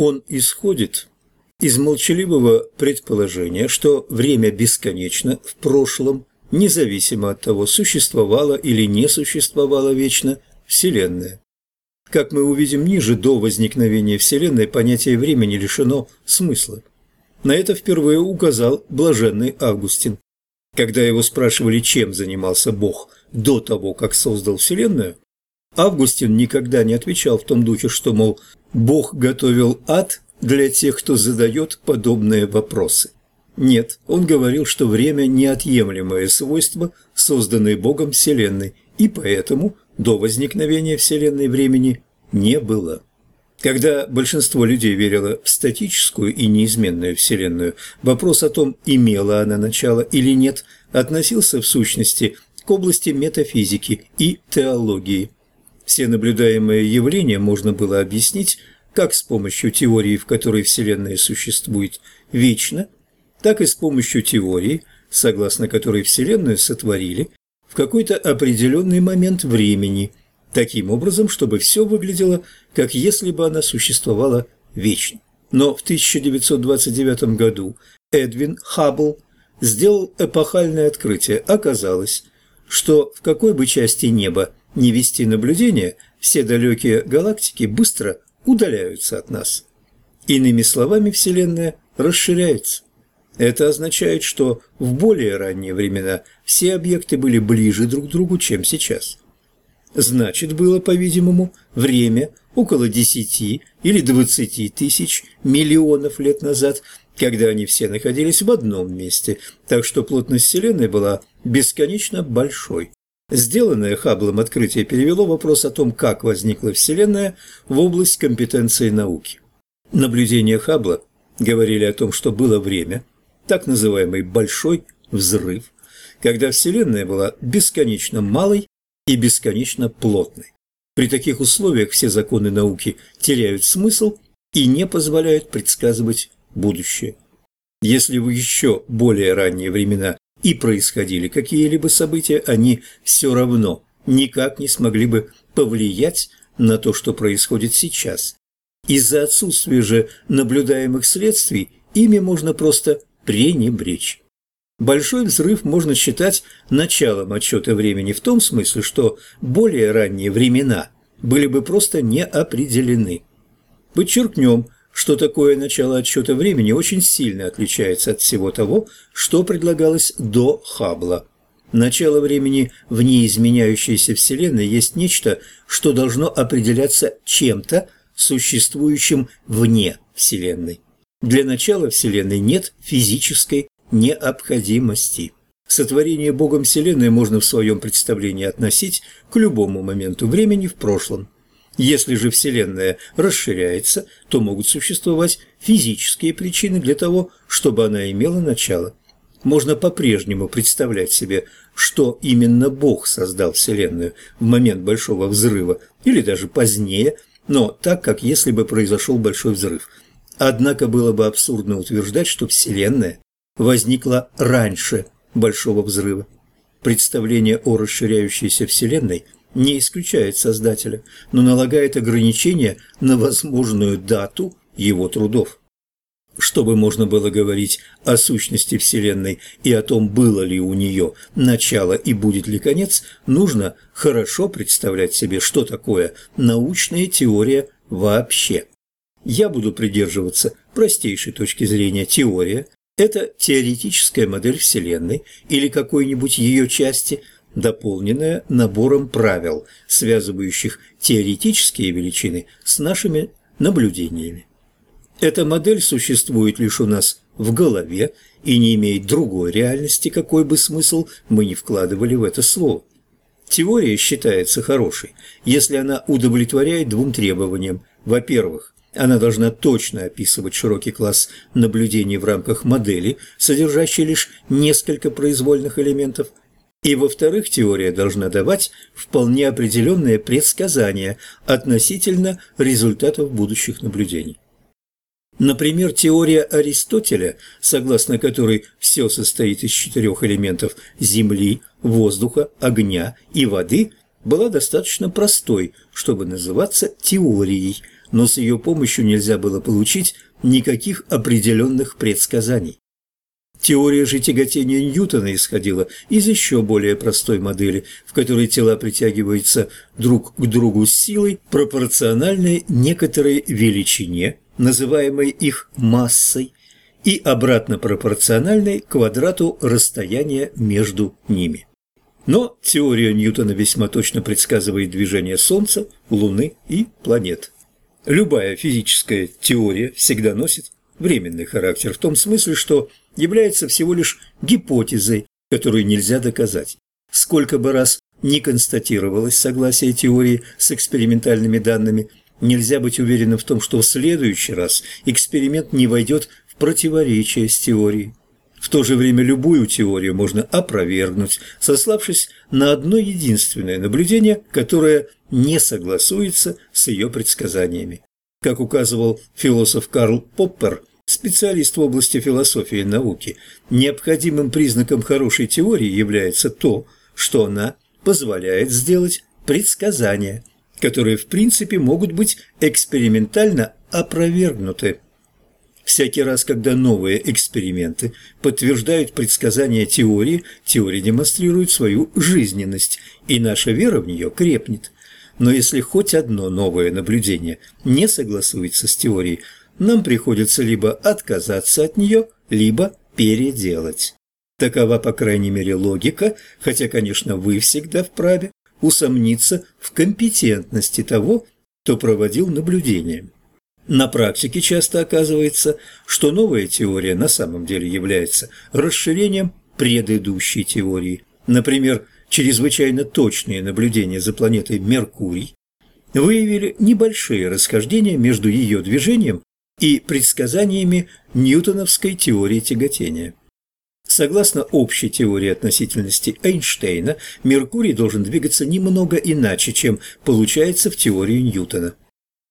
Он исходит из молчаливого предположения, что время бесконечно в прошлом, независимо от того, существовала или не существовала вечно Вселенная. Как мы увидим ниже, до возникновения Вселенной понятие времени лишено смысла. На это впервые указал блаженный Августин. Когда его спрашивали, чем занимался Бог до того, как создал Вселенную, Августин никогда не отвечал в том духе, что, мол, Бог готовил ад для тех, кто задает подобные вопросы. Нет, он говорил, что время – неотъемлемое свойство, созданное Богом Вселенной, и поэтому до возникновения Вселенной времени не было. Когда большинство людей верило в статическую и неизменную Вселенную, вопрос о том, имела она начало или нет, относился в сущности к области метафизики и теологии. Все наблюдаемые явления можно было объяснить как с помощью теории, в которой Вселенная существует вечно, так и с помощью теории, согласно которой Вселенную сотворили в какой-то определенный момент времени, таким образом, чтобы все выглядело, как если бы она существовала вечно. Но в 1929 году Эдвин Хаббл сделал эпохальное открытие. Оказалось, что в какой бы части неба не вести наблюдение, все далекие галактики быстро удаляются от нас. Иными словами, Вселенная расширяется. Это означает, что в более ранние времена все объекты были ближе друг к другу, чем сейчас. Значит, было, по-видимому, время около 10 или 20 тысяч миллионов лет назад, когда они все находились в одном месте, так что плотность Вселенной была бесконечно большой. Сделанное Хабблом открытие перевело вопрос о том, как возникла Вселенная, в область компетенции науки. Наблюдения Хаббла говорили о том, что было время, так называемый «большой взрыв», когда Вселенная была бесконечно малой и бесконечно плотной. При таких условиях все законы науки теряют смысл и не позволяют предсказывать будущее. Если в еще более ранние времена и происходили какие-либо события, они все равно никак не смогли бы повлиять на то, что происходит сейчас. Из-за отсутствия же наблюдаемых следствий ими можно просто пренебречь. Большой взрыв можно считать началом отсчета времени в том смысле, что более ранние времена были бы просто не определены. Подчеркнем, что такое начало отсчета времени очень сильно отличается от всего того, что предлагалось до Хаббла. Начало времени в неизменяющейся Вселенной есть нечто, что должно определяться чем-то, существующим вне Вселенной. Для начала Вселенной нет физической необходимости. Сотворение Богом Вселенной можно в своем представлении относить к любому моменту времени в прошлом. Если же Вселенная расширяется, то могут существовать физические причины для того, чтобы она имела начало. Можно по-прежнему представлять себе, что именно Бог создал Вселенную в момент Большого Взрыва или даже позднее, но так, как если бы произошел Большой Взрыв. Однако было бы абсурдно утверждать, что Вселенная возникла раньше Большого Взрыва. Представление о расширяющейся Вселенной – не исключает Создателя, но налагает ограничения на возможную дату его трудов. Чтобы можно было говорить о сущности Вселенной и о том, было ли у нее начало и будет ли конец, нужно хорошо представлять себе, что такое научная теория вообще. Я буду придерживаться простейшей точки зрения теория – это теоретическая модель Вселенной или какой-нибудь ее части – дополненная набором правил, связывающих теоретические величины с нашими наблюдениями. Эта модель существует лишь у нас в голове и не имеет другой реальности, какой бы смысл мы ни вкладывали в это слово. Теория считается хорошей, если она удовлетворяет двум требованиям. Во-первых, она должна точно описывать широкий класс наблюдений в рамках модели, содержащей лишь несколько произвольных элементов – и, во-вторых, теория должна давать вполне определенные предсказания относительно результатов будущих наблюдений. Например, теория Аристотеля, согласно которой все состоит из четырех элементов – земли, воздуха, огня и воды – была достаточно простой, чтобы называться теорией, но с ее помощью нельзя было получить никаких определенных предсказаний. Теория же тяготения Ньютона исходила из еще более простой модели, в которой тела притягиваются друг к другу с силой, пропорциональной некоторой величине, называемой их массой, и обратно пропорциональной квадрату расстояния между ними. Но теория Ньютона весьма точно предсказывает движение Солнца, Луны и планет. Любая физическая теория всегда носит временный характер в том смысле, что является всего лишь гипотезой, которую нельзя доказать. Сколько бы раз не констатировалось согласие теории с экспериментальными данными, нельзя быть уверенным в том, что в следующий раз эксперимент не войдет в противоречие с теорией. В то же время любую теорию можно опровергнуть, сославшись на одно единственное наблюдение, которое не согласуется с ее предсказаниями. Как указывал философ Карл Поппер, специалист в области философии и науки, необходимым признаком хорошей теории является то, что она позволяет сделать предсказания, которые в принципе могут быть экспериментально опровергнуты. Всякий раз, когда новые эксперименты подтверждают предсказания теории, теория демонстрирует свою жизненность, и наша вера в нее крепнет. Но если хоть одно новое наблюдение не согласуется с теорией, нам приходится либо отказаться от нее, либо переделать. Такова, по крайней мере, логика, хотя, конечно, вы всегда вправе усомниться в компетентности того, кто проводил наблюдение. На практике часто оказывается, что новая теория на самом деле является расширением предыдущей теории. Например, чрезвычайно точные наблюдения за планетой Меркурий выявили небольшие расхождения между ее движением и предсказаниями ньютоновской теории тяготения. Согласно общей теории относительности Эйнштейна, Меркурий должен двигаться немного иначе, чем получается в теории Ньютона.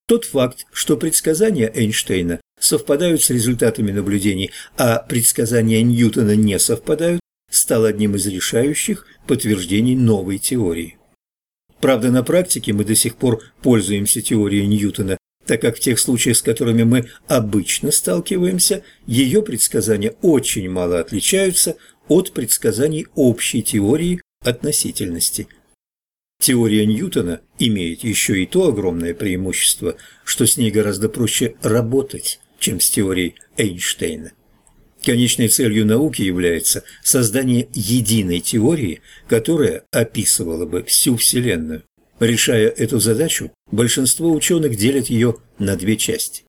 Тот факт, что предсказания Эйнштейна совпадают с результатами наблюдений, а предсказания Ньютона не совпадают, стал одним из решающих подтверждений новой теории. Правда, на практике мы до сих пор пользуемся теорией Ньютона так как в тех случаях, с которыми мы обычно сталкиваемся, ее предсказания очень мало отличаются от предсказаний общей теории относительности. Теория Ньютона имеет еще и то огромное преимущество, что с ней гораздо проще работать, чем с теорией Эйнштейна. Конечной целью науки является создание единой теории, которая описывала бы всю Вселенную. Решая эту задачу, большинство ученых делят ее на две части.